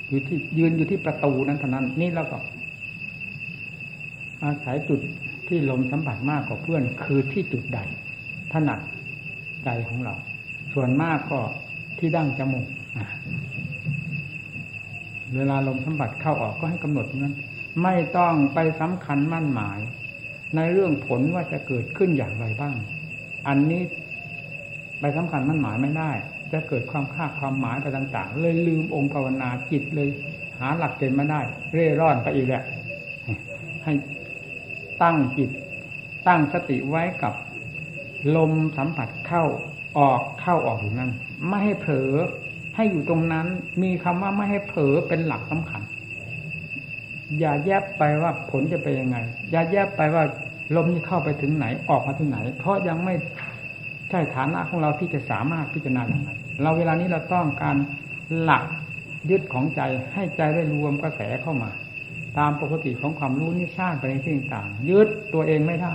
S1: อยู่ที่ยืนอยู่ที่ประตูนั้นเท่านั้น นี่แล้วก็ อาศัยจุดที่ลมสัมผัสมากกว่าเพื่อน คือที่จุดใดถนัดใจของเรา ส่วนมากก็ที่ดั้งจมูกเวลาลมสัมผัสเข้าออกก็ให้กำหนดนั้น ไม่ต้องไปสำคัญมั่นหมาย ในเรื่องผลว่าจะเกิดขึ้นอย่างไรบ้าง อันนี้ไปสำคัญมั่นหมายไม่ได้ จะเกิดความคาดความหมายไปต่างๆ เลยลืมองค์ภาวนาจิตเลย หาหลักเกณฑ์ไม่ได้ เร่ร่อนไปอีกแหละให้ตั้งจิต ตั้งสติไว้กับลมสัมผัสเข้าออกเข้าออกอยู่นั้น ไม่ให้เผลอให้อยู่ตรงนั้น มีคำว่าไม่ให้เผลอเป็นหลักสำคัญ อย่าแยบไปว่าผลจะเป็นยังไง อย่าแยบไปว่า ลมที่เข้าไปถึงไหนออกมาถึงไหน เพราะยังไม่ใช่ฐานะของเราที่จะสามารถพิจารณาอย่างไรเราเวลานี้เราต้องการหลักยึดของใจให้ใจได้รวมกระแสเข้ามา ตามปกติของความรู้นี่สร้างไปในที่ต่างยึดตัวเองไม่ได้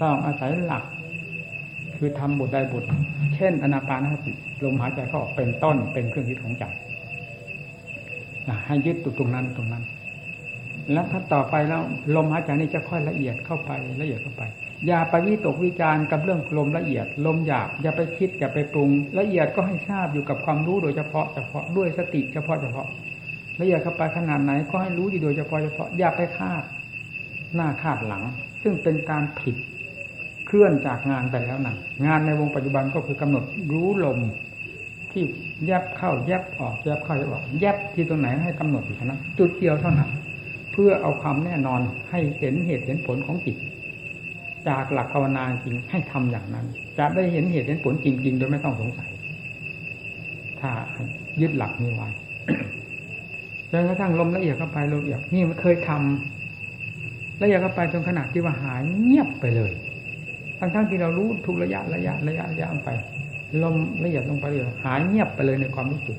S1: ต้องอาศัยหลัก คือทำบทใดบทเช่นอนาปานสติลมหายใจเข้าออกเป็นต้นเป็นเครื่องยึดของใจให้ยึดตรงนั้นตรงนั้น แล้วถ้าต่อไปแล้วลมหายใจนี่จะค่อยละเอียดเข้าไปละเอียดเข้าไป อย่าไปวิตกวิจารกับเรื่องลมละเอียด ลมหยาบอย่าไปคิดอย่าไปปรุง ละเอียดก็ให้ทราบอยู่กับความรู้โดยเฉพาะเฉพาะด้วยสติเฉพาะเฉพาะละเอียดเข้าไปขนาดไหนก็ให้รู้อยู่โดยเฉพาะเฉพาะอย่าไปคาดหน้าคาดหลัง ซึ่งเป็นการผิดเคลื่อนจากงานไปแล้วนั่นงานในวงปัจจุบันก็คือกำหนดรู้ลมที่แยบเข้าแยบออกแยบเข้าแยบออกแยบที่ตรงไหนให้กำหนดอยู่เท่นั้นจุดเดียวเท่านั้น เพื่อเอาความแน่นอนให้เห็นเหตุเห็นผลของจิต จากหลักภาวนาจริงให้ทำอย่างนั้น จะได้เห็นเหตุเห็นผลจริง ๆ โดยไม่ต้องสงสัย ถ้ายึดหลักนี้ไว้จนกระทั่งลมละเอียดเข้าไปลมละเอียดนี่มันเคยทำละเอียดเข้าไปจนขนาดที่ว่าหายเงียบไปเลยทั้งทที่เรารู้ทุกระยะระยะระยะระยะไป ลมละเอียดลงไปเลยหายเงียบไปเลยในความรู้สึก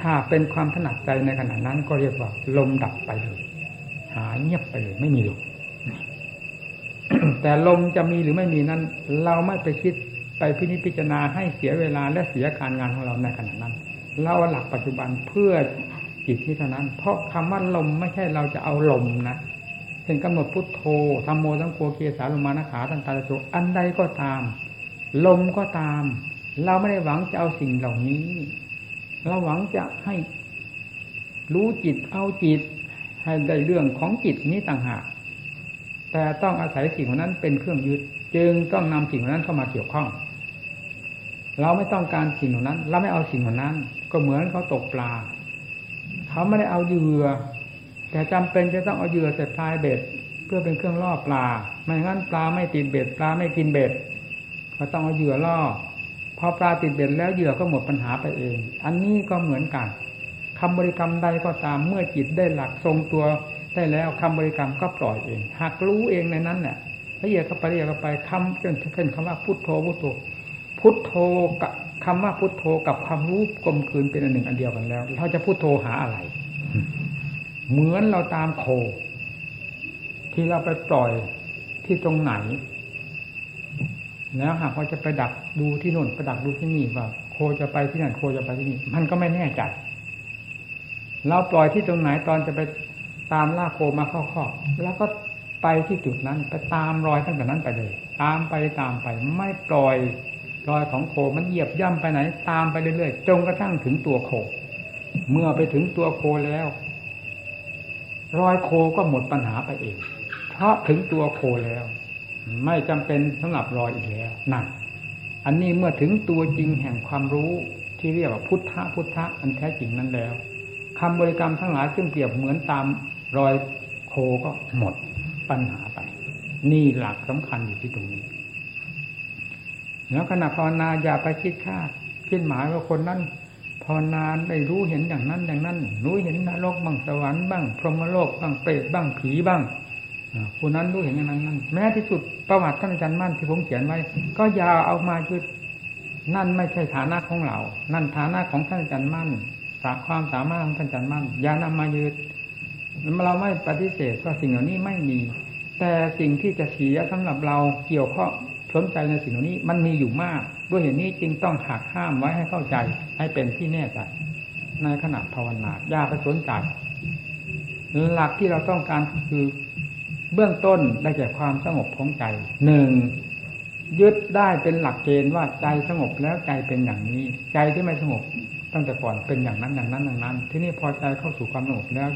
S1: ถ้าเป็นความถนัดใจในขณะนั้นก็เรียกว่า ลมดับไปเลย หายเงียบไปเลยไม่มีลมแต่ลมจะมีหรือไม่มีนั้น เราไม่ไปคิดไปพินิจพิจารณาให้เสียเวลาและเสียการงานของเราในขณะนั้น เราหลักปัจจุบันเพื่อจิตที่เท่านั้น เพราะคำว่าลมไม่ใช่เราจะเอาลมนะเป็นกำหนดพุทโธธรรมโมทั้งโคเกสาลมานาขาตันตาโจอันใดก็ตาม ลมก็ตาม เราไม่ได้หวังจะเอาสิ่งเหล่านี้ เราหวังจะให้รู้จิตเอาจิต ให้ได้เรื่องของจิตนี้ต่างหาก แต่ต้องอาศัยสิ่งนั้นเป็นเครื่องยึด จึงต้องนำสิ่งนั้นเข้ามาเกี่ยวข้อง เราไม่ต้องการสิ่งนั้น เราไม่เอาสิ่งนั้น ก็เหมือนเขาตกปลา เขาไม่ได้เอาเหยื่อ แต่จำเป็นจะต้องเอาเหยื่อใส่พายเบ็ด เพื่อเป็นเครื่องล่อปลา ไม่งั้นปลาไม่ติดเบ็ด ปลาไม่กินเบ็ด ก็ต้องเอาเหยื่อล่อ พอปลาติดเบ็ดแล้วเหยื่อก็หมดปัญหาไปเอง อันนี้ก็เหมือนกัน คำบริกรรมใดก็ตามเมื่อจิตได้หลักทรงตัวได้แล้วคำบริกรรมก็ปล่อยเองหากรู้เองในนั้นเนี่ยละเอียดเข้าไปละเอียดเข้าไปคำจนเช่นคำว่าพุทโธพุทโธพุทโธกับคำว่าพุทโธกับความรู้กลมคืนเป็นอันหนึ่งอันเดียวกันแล้ว เราจะพุทโธหาอะไร เหมือนเราตามโค ที่เราไปปล่อยที่ตรงไหน แล้วหากว่าจะไปดักดูที่นู่นไปดักดูที่นี่ว่า โคจะไปที่นั่นโคจะไปที่นี่ มันก็ไม่แน่ใจ เราปล่อยที่ตรงไหนตอนจะไปตามล่าโคมาเข้าข้อแล้วก็ไปที่จุดนั้นไปตามรอยตั้งแต่นั้นไปเลย ตามไปตามไปไม่ปล่อยรอยของโคมันเหยียบย่ำไปไหน ตามไปเรื่อยๆจนกระทั่งถึงตัวโค เมื่อไปถึงตัวโคแล้ว รอยโคก็หมดปัญหาไปเอง เพราะถึงตัวโคแล้ว ไม่จำเป็นสำหรับรอยอีกแล้วนั่นอันนี้เมื่อถึงตัวจริงแห่งความรู้ที่เรียกว่าพุทธะพุทธะอันแท้จริงนั้นแล้ว คำบริกรรมทั้งหลายซึ่งเปรียบเหมือนตามรอยโคก็หมดปัญหาไป นี่หลักสำคัญอยู่ที่ตรงนี้ แล้วขณะภาวนาอย่าไปคิดค่าคิดหมายว่าคนนั้นภาวนาได้รู้เห็นอย่างนั้นอย่างนั้น รู้เห็นนรกบ้างสวรรค์บ้าง พรหมโลกบ้างเปรตบ้างผีบ้างผู้นั้นรู้เห็นอย่างนั้นนั้น แม้ที่สุดประวัติท่านอาจารย์มั่นที่ผมเขียนไว้ ก็อย่าเอามายึดนั่นไม่ใช่ฐานะของเรา นั่นฐานะของท่านอาจารย์มั่น สาความสามารถของท่านจารย์มั่นอย่านำมายึดเราไม่ปฏิเสธว่าสิ่งเหล่านี้ไม่มี แต่สิ่งที่จะเสียสำหรับเราเกี่ยวข้องสนใจในสิ่งเหล่านี้มันมีอยู่มาก ด้วยเหตุนี้จึงต้องหักห้ามไว้ให้เข้าใจให้เป็นที่แน่ใจในขณะภาวนาอย่าไปสนใจหลักที่เราต้องการคือเบื้องต้นได้แก่ความสงบของใจหนึ่งยึดได้เป็นหลักเกณฑ์ว่าใจสงบแล้วใจเป็นอย่างนี้ ใจที่ไม่สงบ ตั้งแต่ก่อนเป็นอย่างนั้นอย่างนั้นอย่างนั้น ที่นี่พอใจเข้าสู่ความสงบแล้ว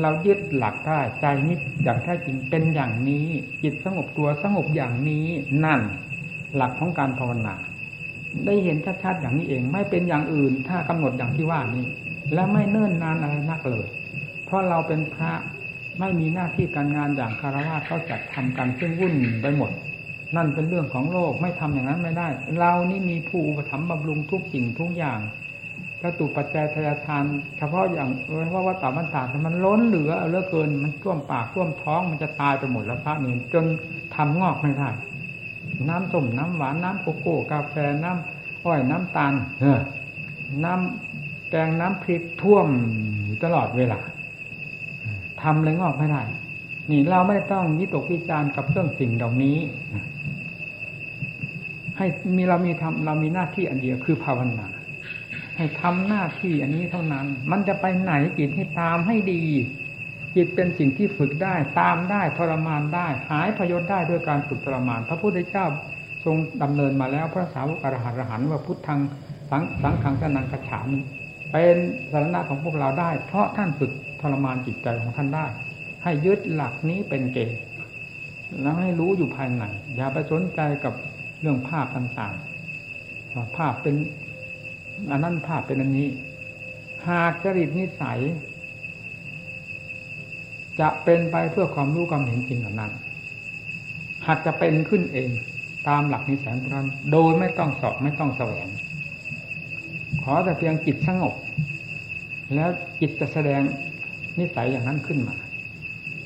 S1: เรายึดหลักได้ใจนี้อย่างแท้จริงเป็นอย่างนี้ จิตสงบตัวสงบอย่างนี้นั่น หลักของการภาวนาได้เห็นชัดๆอย่างนี้เอง ไม่เป็นอย่างอื่นถ้ากำหนดอย่างที่ว่านี้ และไม่เนิ่นนานอะไรนักเลย เพราะเราเป็นพระไม่มีหน้าที่การงานอย่างคารวะเขาจัดทำกันซึ่งวุ่นไปหมด นั่นเป็นเรื่องของโลกไม่ทำอย่างนั้นไม่ได้ เรานี่มีผู้อุปถัมภ์บำรุงทุกสิ่งทุกอย่าง กระตุปัจจัยทายทาน เฉพาะอย่างเพราะว่าตาบันตามันล้นเหลือเลือเกิน มันท่วมปากท่วมท้องมันจะตายไปหมดแล้วพระนี่จนทำงอกไม่ได้น้ำส้มน้ำหวานน้ำโกโก้กาแฟน้ำอ้อยน้ำตาลเอน้ำแกงน้ำพริกท่วมอยู่ตลอดเวลาทำเลยงอกไม่ได้ นี่เราไม่ต้องวิตกวิจารณ์กับเรื่องสิ่งเหล่านี้ ให้มีเรามีทำเรามีหน้าที่อันเดียวคือภาวนา ให้ทำหน้าที่อันนี้เท่านั้น มันจะไปไหนจิตให้ตามให้ดี จิตเป็นสิ่งที่ฝึกได้ตามได้ทรมานได้ หายพยศได้ด้วยการฝึกทรมาน พระพุทธเจ้าทรงดำเนินมาแล้วพระสาวกอรหันต์หันว่าพุทธังสังสังขังสนังกระฉามเป็นสารณะของพวกเราได้ เพราะท่านฝึกทรมานจิตใจของท่านได้ ให้ยึดหลักนี้เป็นเกณฑ์แล้วให้รู้อยู่ภายในอย่าไปสนใจกับเรื่องภาพต่างๆภาพเป็น อันนั้นภาพเป็นอันนี้ หากจริตนิสัย จะเป็นไปเพื่อความรู้ความเห็นจริงเหล่านั้นหากจะเป็นขึ้นเองตามหลักนิสัยของท่านโดยไม่ต้องสอบไม่ต้องแสวง ขอแต่เพียงจิตสงบ แล้วจิตจะแสดงนิสัยอย่างนั้นขึ้นมา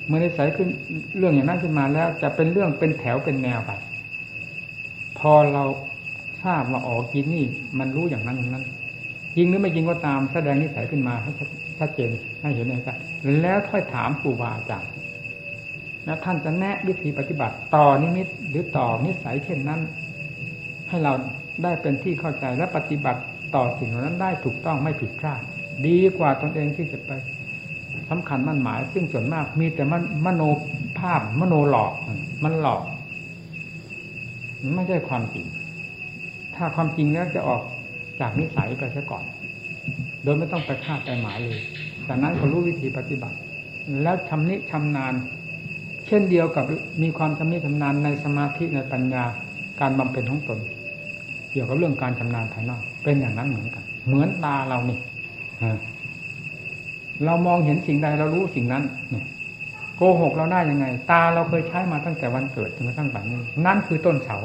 S1: เมื่อนิสัยขึ้นเรื่องอย่างนั้นขึ้นมาแล้วจะเป็นเรื่องเป็นแถวเป็นแนวไปพอเรา ทราบว่าออกกินนี่ มันรู้อย่างนั้นอย่างนั้นจริงหรือไม่จริงก็ตามแสดงนิสัยขึ้นมาให้ชัดเจนให้เห็นเลยครับแล้วค่อยถามครูบาอาจารย์แล้วท่านจะแนะวิธีปฏิบัติต่อนิมิตหรือต่อนิสัยเช่นนั้น ให้เราได้เป็นที่เข้าใจและปฏิบัติต่อสิ่งเหล่านั้นได้ถูกต้องไม่ผิดพลาดดีกว่าตนเองที่จะไปสำคัญมั่นหมาย ซึ่งส่วนมากมีแต่มันมโนภาพมโนหลอกมันหลอก ไม่ใช่ความจริง ถ้าความจริงแล้วจะออกจากนิสัยไปซะก่อน โดยไม่ต้องไปคาดไปหมายเลยจากนั้นก็รู้วิธีปฏิบัติ แล้วชำนิชำนาญ เช่นเดียวกับมีความชำนิชำนาญในสมาธิในปัญญาการบำเพ็ญของตน เกี่ยวกับเรื่องการชำนาญภายนอก เป็นอย่างนั้นเหมือนกัน เหมือนตาเรานี่เรามองเห็นสิ่งใดเรารู้สิ่งนั้นโกหกเราได้ยังไง ตาเราเคยใช้มาตั้งแต่วันเกิดจนกระทั่งปัจจุบันนั่นคือต้นเสา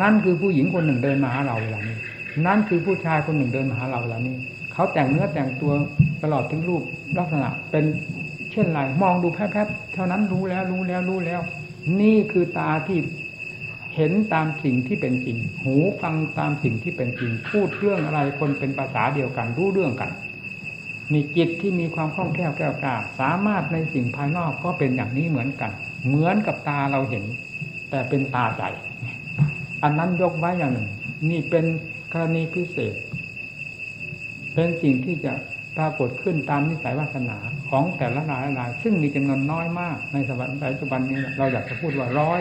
S1: นั่นคือผู้หญิงคนหนึ่งเดินมาหาเราเวลานี้ นั่นคือผู้ชายคนหนึ่งเดินมาหาเราเวลานี้ เขาแต่งเนื้อแต่งตัวตลอดถึงรูปลักษณะเป็นเช่นไรมองดูแพบๆเท่านั้นรู้แล้วรู้แล้วรู้แล้ว นี่คือตาที่เห็นตามสิ่งที่เป็นจริง หูฟังตามสิ่งที่เป็นจริง พูดเรื่องอะไรคนเป็นภาษาเดียวกันรู้เรื่องกัน มีจิตที่มีความคล่องแคล่วแก้วกล้าสามารถในสิ่งภายนอกก็เป็นอย่างนี้เหมือนกัน เหมือนกับตาเราเห็น แต่เป็นตาใจ อันนั้นยกไว้อย่างหนึ่ง นี่เป็นกรณีพิเศษ เป็นสิ่งที่จะปรากฏขึ้นตามนิสัยวาสนาของแต่ละรายราย ซึ่งมีจำนวนน้อยมาก ในสวรรค์ปัจจุบันนี้ เราอยากจะพูดว่าร้อย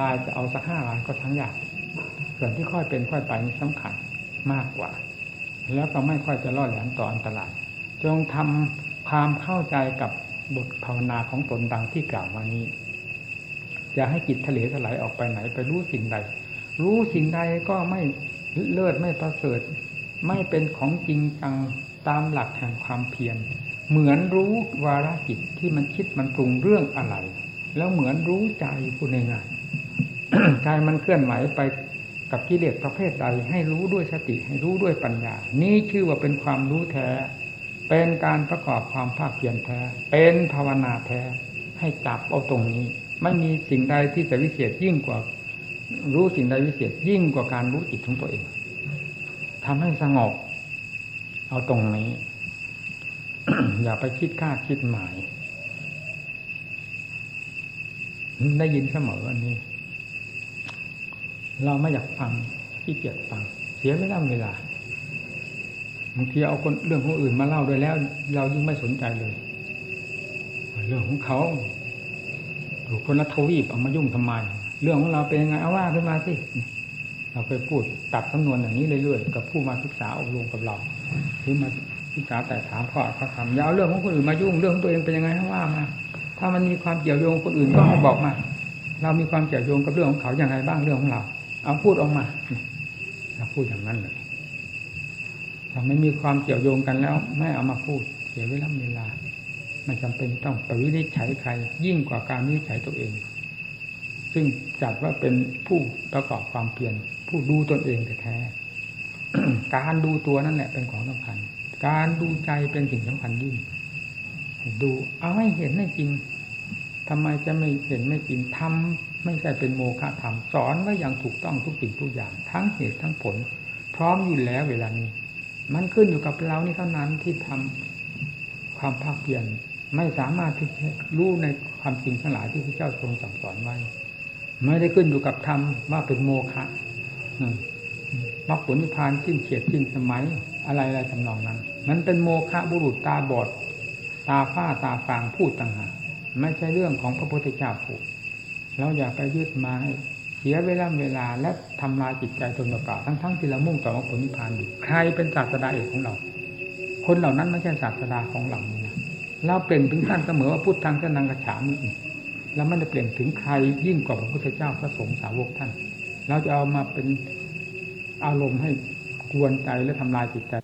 S1: รายจะเอาสักห้ารายก็ทั้งยากส่วนที่ค่อยเป็นค่อยไปนี่สำคัญมากกว่า แล้วก็ไม่ค่อยจะรอดแหลมต่ออันตรายจงทำความเข้าใจกับบทภาวนาของตนดังที่กล่าวมานี้ จะให้จิตทะเลถลายออกไปไหนไปรู้สิ่งใด รู้สิ่งใดก็ไม่เลิศไม่ประเสริฐ ไม่เป็นของจริงจังตามหลักแห่งความเพียรเหมือนรู้วาระจิตที่มันคิดมันปรุงเรื่องอะไร แล้วเหมือนรู้ใจพูดง่ายๆใจมันเคลื่อนไหวไปกับกิเลสประเภทใด ให้รู้ด้วยสติให้รู้ด้วยปัญญา นี่ชื่อว่าเป็นความรู้แท้ เป็นการประกอบความภาคเพียรแท้ เป็นภาวนาแท้ ให้จับเอาตรงนี้ ไม่มีสิ่งใดที่จะวิเศษยิ่งกว่า รู้สิ่งใดวิเศษยิ่งกว่าการรู้จิตของตัวเองทำให้สงบเอาตรงนี้ อย่าไปคิดคาดคิดหมาย ได้ยินเสมออันนี้ เราไม่อยากฟังขี้เกียจฟัง เสียเวลาเวลาบางทีเอาคนเรื่องของอื่นมาเล่าด้วยแล้ว เรายิ่งไม่สนใจเลย เรื่องของเขา คนละทวีปเอามายุ่งทำไม เรื่องของเราเป็นยังไงเอาว่าขึ้นมาสิเราเคยพูดตัดสำนวนอย่างนี้เรื่อยๆกับผู้มาศึกษาอบรมกับเราหรือมาศึกษาแต่ถามข้อเขาทำยาวเรื่องของคนอื่นมายุ่งเรื่องของตัวเองเป็นยังไงให้ว่ามาถ้ามันมีความเกี่ยวโยงคนอื่นก็ให้บอกมาเรามีความเกี่ยวโยงกับเรื่องของเขาอย่างไรบ้างเรื่องของเรา เอาพูดออกมาเราพูดอย่างนั้นเลยถ้าไม่มีความเกี่ยวโยงกันแล้ว ไม่เอามาพูดเสียเวลาเวลา ไม่จำเป็นต้องไปวินิจฉัยใคร ยิ่งกว่าการวินิจฉัยตัวเอง ซึ่งจัดว่าเป็นผู้ประกอบความเพียรผู้ดูตนเองแท้การดูตัวนั่นแหละเป็นของสำคัญ การดูใจเป็นสิ่งสำคัญยิ่ง ดูเอาให้เห็นให้จริงทำไมจะไม่เห็นไม่จริงทำไม่ใช่เป็นโมฆะธรรมสอนไว้อย่างถูกต้องทุกสิ่งทุกอย่าง ทั้งเหตุทั้งผล พร้อมอยู่แล้วเวลานี้ มันขึ้นอยู่กับเรานี่เท่านั้นที่ทำความภาคเพียร ไม่สามารถที่จะรู้ในความจริงทั้งหลายที่พระเจ้าทรงสั่งสอนไว้ ไม่ได้ขึ้นอยู่กับธรรมว่าเป็นโมฆะมรรคผลนิพพานจิ้นเฉียดจิ้นสมัยอะไรอะไรทำนองนั้น มันเป็นโมฆะบุรุษตาบอด ตาฝ้าตาฟางพูดต่างหากไม่ใช่เรื่องของพระพุทธเจ้าพูดเราอย่าไปยึดมาให้เสียเวลาเวลาและทำลายจิตใจตนเปล่าทั้งทั้งที่เรามุ่งต่อมรรคผลนิพพานอยู่ใครเป็นศาสดาเอกของเรา คนเหล่านั้นไม่ใช่ศาสดาของเรานะ เราเปล่งถึงท่านเสมอว่าพุทธังสนังกระฉามเราไม่ได้เปล่งถึงใครยิ่งกว่าพระพุทธเจ้าพระสงฆ์สาวกท่าน เราจะเอามาเป็นอารมณ์ให้กวนใจและทำลายจิตใจ